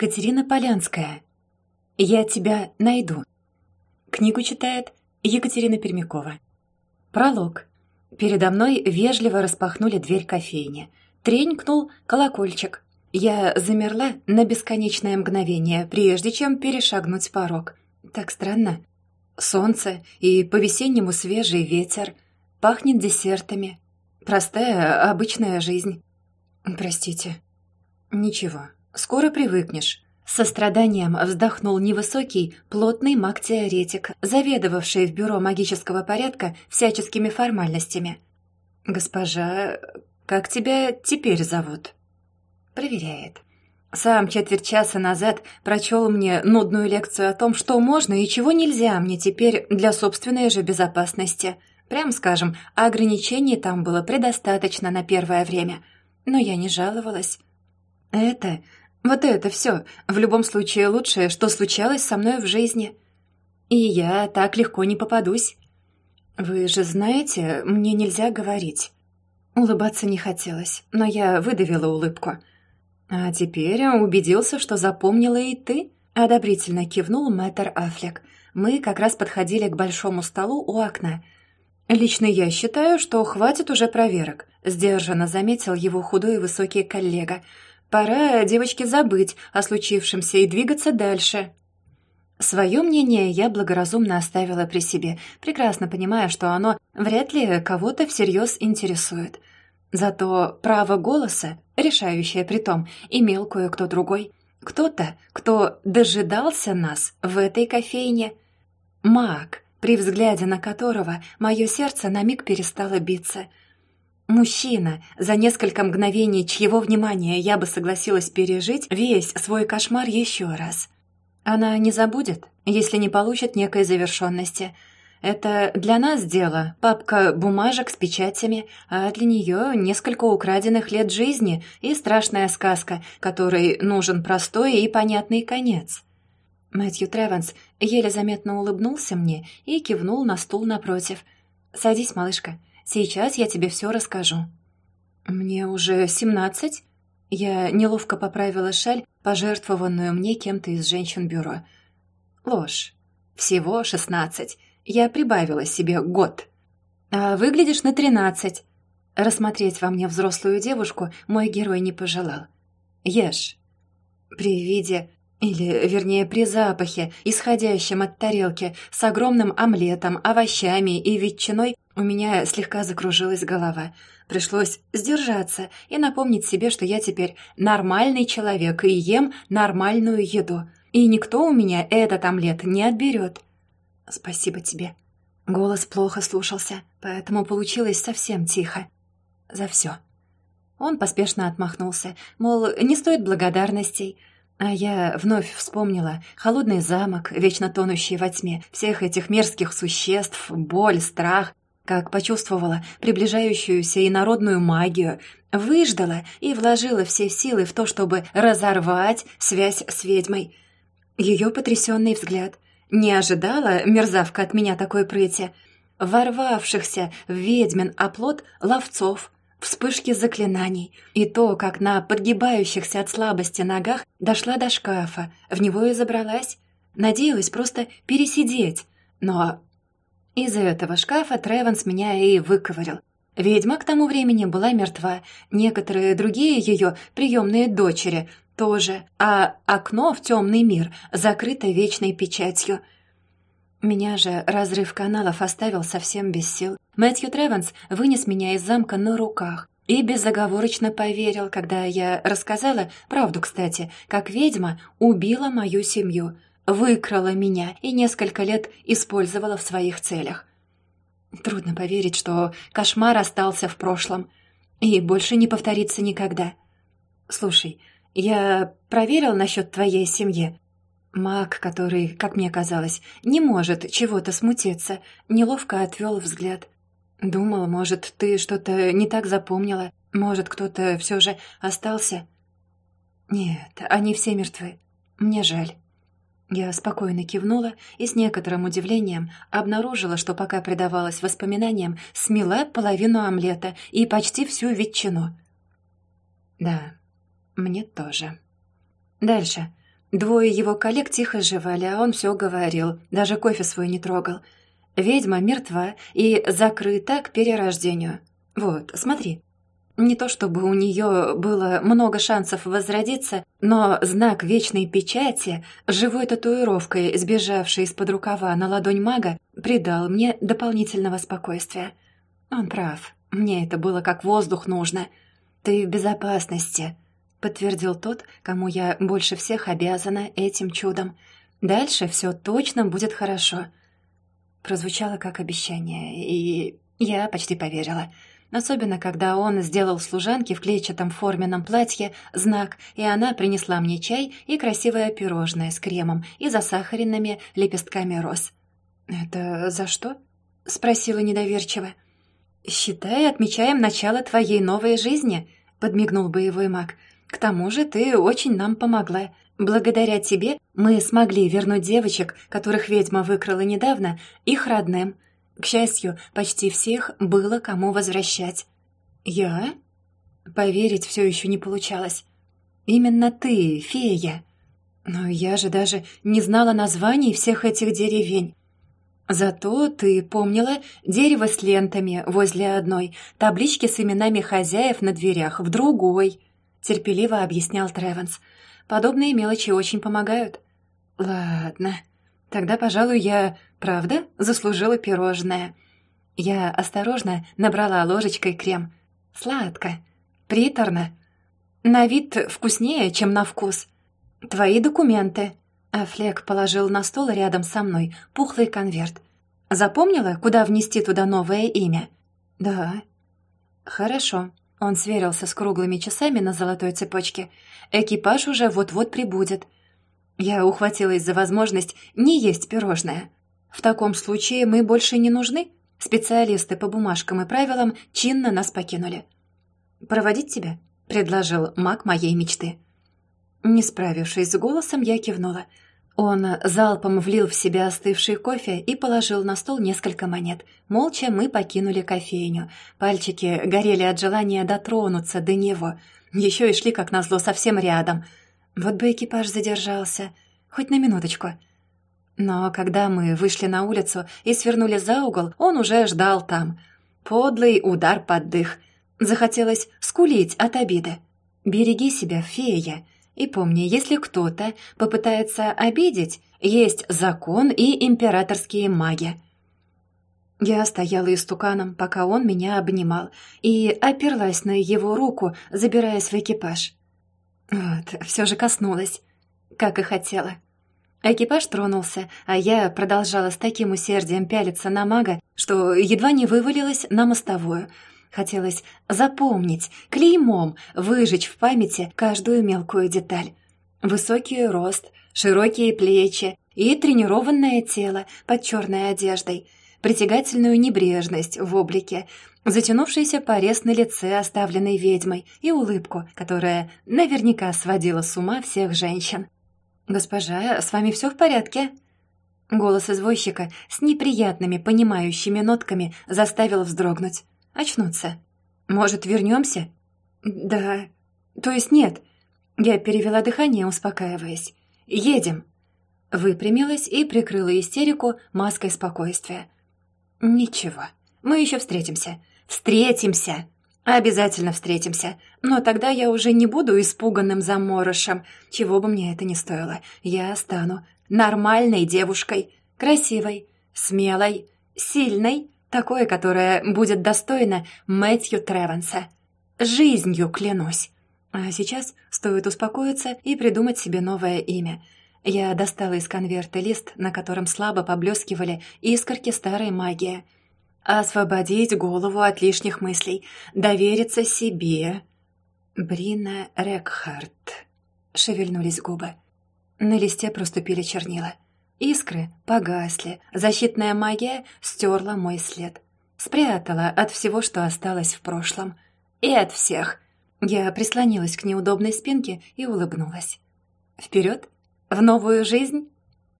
Катерина Полянская. «Я тебя найду». Книгу читает Екатерина Пермякова. Пролог. Передо мной вежливо распахнули дверь кофейни. Тренькнул колокольчик. Я замерла на бесконечное мгновение, прежде чем перешагнуть порог. Так странно. Солнце и по-весеннему свежий ветер. Пахнет десертами. Простая, обычная жизнь. Простите. Ничего, скоро привыкнешь. С состраданием вздохнул невысокий, плотный маг-теоретик, заведовавший в бюро магического порядка всяческими формальностями. «Госпожа, как тебя теперь зовут?» Проверяет. Сам четверть часа назад прочел мне нудную лекцию о том, что можно и чего нельзя мне теперь для собственной же безопасности. Прям скажем, ограничений там было предостаточно на первое время. Но я не жаловалась. Это вот это все, в любом случае лучшее, что случалось со мной в жизни. И я так легко не попадусь. Вы же знаете, мне нельзя говорить. Улыбаться не хотелось, но я выдавила улыбку. А теперь убедился, что запомнила и ты? Одобрительно кивнул мэтр Аффлек. Мы как раз подходили к большому столу у окна. «Лично я считаю, что хватит уже проверок», — сдержанно заметил его худой и высокий коллега — Пора девочке забыть о случившемся и двигаться дальше. Свое мнение я благоразумно оставила при себе, прекрасно понимая, что оно вряд ли кого-то всерьез интересует. Зато право голоса, решающее при том, имел кое-кто другой. Кто-то, кто дожидался нас в этой кофейне. Маг, при взгляде на которого мое сердце на миг перестало биться — Мужчина, за несколько мгновений чьего внимания я бы согласилась пережить весь свой кошмар еще раз. Она не забудет, если не получит некой завершенности. Это для нас дело, папка бумажек с печатями, а для нее несколько украденных лет жизни и страшная сказка, которой нужен простой и понятный конец. Мэтью Треванс еле заметно улыбнулся мне и кивнул на стул напротив. «Садись, малышка, Сейчас я тебе все расскажу». «Мне уже семнадцать?» Я неловко поправила шаль, пожертвованную мне кем-то из женщин бюро. «Ложь. Всего шестнадцать. Я прибавила себе год. А выглядишь на тринадцать». Рассмотреть во мне взрослую девушку мой герой не пожелал. «Ешь». При виде или, вернее, при запахе, исходящем от тарелки, с огромным омлетом, овощами и ветчиной, у меня слегка закружилась голова. Пришлось сдержаться и напомнить себе, что я теперь нормальный человек и ем нормальную еду. И никто у меня этот омлет не отберет. Спасибо тебе. Голос плохо слушался, поэтому получилось совсем тихо. За все. Он поспешно отмахнулся, мол, не стоит благодарностей. А я вновь вспомнила холодный замок, вечно тонущий во тьме, всех этих мерзких существ, боль, страх, как почувствовала приближающуюся инородную магию, выждала и вложила все силы в то, чтобы разорвать связь с ведьмой. Ее потрясенный взгляд. Не ожидала мерзавка от меня такой прыти. Ворвавшихся в ведьмин оплот ловцов — вспышки заклинаний и то, как на подгибающихся от слабости ногах дошла до шкафа, в него и забралась. Надеялась просто пересидеть, но из этого шкафа Треванс меня и выковырил. Ведьма к тому времени была мертва, некоторые другие ее приемные дочери тоже, а окно в темный мир закрыто вечной печатью — меня же разрыв каналов оставил совсем без сил. Мэтью Треванс вынес меня из замка на руках и безоговорочно поверил, когда я рассказала, правду, кстати, как ведьма убила мою семью, выкрала меня и несколько лет использовала в своих целях. Трудно поверить, что кошмар остался в прошлом и больше не повторится никогда. Слушай, я проверил насчет твоей семьи. Маг, который, как мне казалось, не может чего-то смутиться, неловко отвел взгляд. Думал, может, ты что-то не так запомнила, может, кто-то все же остался. Нет, они все мертвы. Мне жаль. Я спокойно кивнула и с некоторым удивлением обнаружила, что пока предавалась воспоминаниям, смела половину омлета и почти всю ветчину. Да, мне тоже. Дальше. Двое его коллег тихо жевали, а он все говорил, даже кофе свой не трогал. Ведьма мертва и закрыта к перерождению. Вот, смотри. Не то чтобы у нее было много шансов возродиться, но знак вечной печати, живой татуировкой, сбежавшей из-под рукава на ладонь мага, придал мне дополнительного спокойствия. Он прав. Мне это было как воздух нужно. Ты в безопасности, подтвердил тот, кому я больше всех обязана этим чудом. Дальше все точно будет хорошо прозвучало как обещание, и я почти поверила. Особенно, когда он сделал служанке в клетчатом форменном платье знак, и она принесла мне чай и красивое пирожное с кремом и засахаренными лепестками роз. «Это за что?» — спросила недоверчиво. «Считай, отмечаем начало твоей новой жизни», — подмигнул боевой маг. «К тому же ты очень нам помогла. Благодаря тебе мы смогли вернуть девочек, которых ведьма выкрала недавно, их родным. К счастью, почти всех было кому возвращать. Я? Поверить все еще не получалось. Именно ты, фея. Но я же даже не знала названий всех этих деревень. Зато ты помнила дерево с лентами возле одной, таблички с именами хозяев на дверях в другой, терпеливо объяснял Тревенс. Подобные мелочи очень помогают. Ладно, тогда, пожалуй, я, правда, заслужила пирожное. Я осторожно набрала ложечкой крем. Сладко, приторно. На вид вкуснее, чем на вкус. Твои документы. А Флек положил на стол рядом со мной пухлый конверт. Запомнила, куда внести туда новое имя? Да. Хорошо. Он сверился с круглыми часами на золотой цепочке. «Экипаж уже вот-вот прибудет». Я ухватилась за возможность не есть пирожное. «В таком случае мы больше не нужны?» Специалисты по бумажкам и правилам чинно нас покинули. «Проводить тебя?» — предложил маг моей мечты. Не справившись с голосом, я кивнула — он залпом влил в себя остывший кофе и положил на стол несколько монет. Молча мы покинули кофейню. Пальчики горели от желания дотронуться до него. Еще и шли, как назло, совсем рядом. Вот бы экипаж задержался. Хоть на минуточку. Но когда мы вышли на улицу и свернули за угол, он уже ждал там. Подлый удар под дых. Захотелось скулить от обиды. «Береги себя, фея!» И помни, если кто-то попытается обидеть, есть закон и императорские маги. Я стояла истуканом, пока он меня обнимал, и оперлась на его руку, забираясь в экипаж. Вот, все же коснулась, как и хотела. Экипаж тронулся, а я продолжала с таким усердием пялиться на мага, что едва не вывалилась на мостовую — Хотелось запомнить, клеймом выжечь в памяти каждую мелкую деталь. Высокий рост, широкие плечи и тренированное тело под черной одеждой, притягательную небрежность в облике, затянувшийся порез на лице, оставленной ведьмой, и улыбку, которая наверняка сводила с ума всех женщин. «Госпожа, с вами все в порядке?» Голос извозчика с неприятными понимающими нотками заставил вздрогнуть очнуться. Может, вернемся? Да. То есть нет. Я перевела дыхание, успокаиваясь. Едем. Выпрямилась и прикрыла истерику маской спокойствия. Ничего. Мы еще встретимся. Встретимся. Обязательно встретимся. Но тогда я уже не буду испуганным заморышем. Чего бы мне это ни стоило. Я стану нормальной девушкой. Красивой, смелой, сильной, Такое, которое будет достойно Мэтью Тревенса. Жизнью клянусь. А сейчас стоит успокоиться и придумать себе новое имя. Я достала из конверта лист, на котором слабо поблескивали искорки старой магии. Освободить голову от лишних мыслей, довериться себе. Брина Рекхарт. Шевельнулись губы. На листе проступили чернила. Искры погасли, защитная магия стерла мой след. Спрятала от всего, что осталось в прошлом. И от всех. Я прислонилась к неудобной спинке и улыбнулась. Вперед, в новую жизнь?